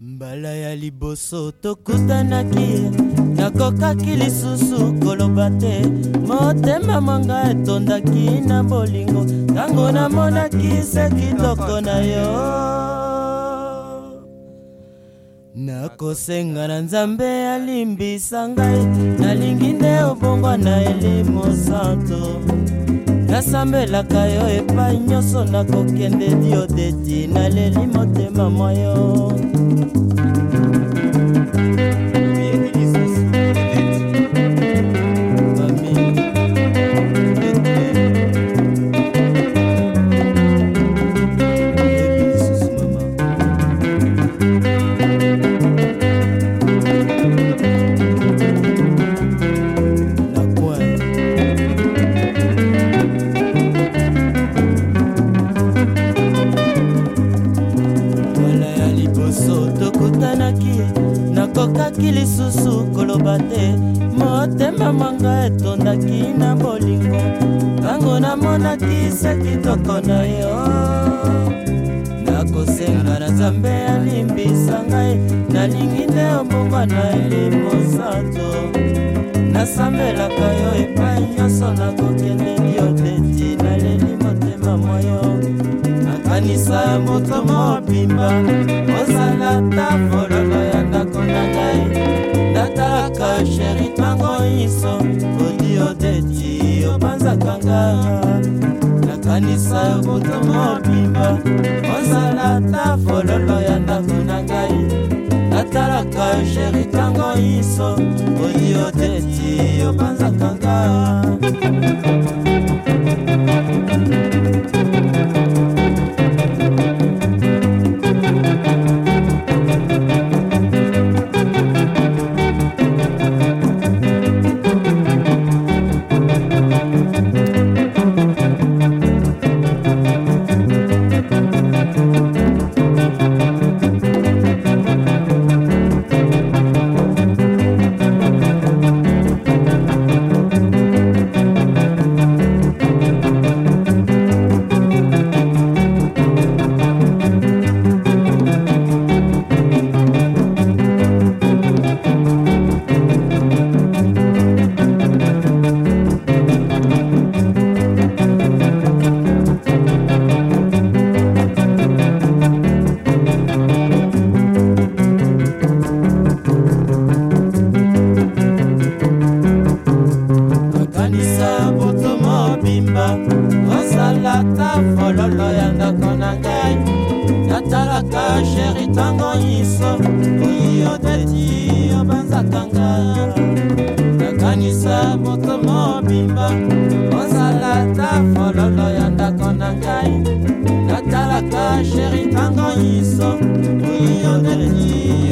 mbala ya liboso tokutanaki nakokaki lisusu koloba te motema mwanga etondaki na bolingo ntango namonaki se kitoko na yo nakosenga na nzambe alimbisa ngai nalingi nde obongwa na elimo santo nasambelaka yo epai nyonso nakokende diodeti naleli motema mwa yo nyonso tokutanaki nakokaki lisusu koloba te motema manga etondaki na bolingo ntango namonaki se kitoko na yo nakosenga na nzambe alimbisa ngai nalingi nde obongwa na elimosanto nasambelaka yo epai nyonso nakokendeli yo teti naleli motema moyo kanisa moto mobimba ozala ta fololo ya ndako na ngai ndataka sheri ntango iso odi odeti opanzakanga nakanisa moto mobimba ozala ta fololo ya ndako na ngai natalaka sheri ntango iso odi odeti opanzakanga ezalaka fololo ya ndako na ngai natalaka sheri ntango nyonso oyo teti obanzaka nga nakanisa moto mobimba ozala ta fololo ya ndako na ngai natalaka sheri ntango nyonso oyo teti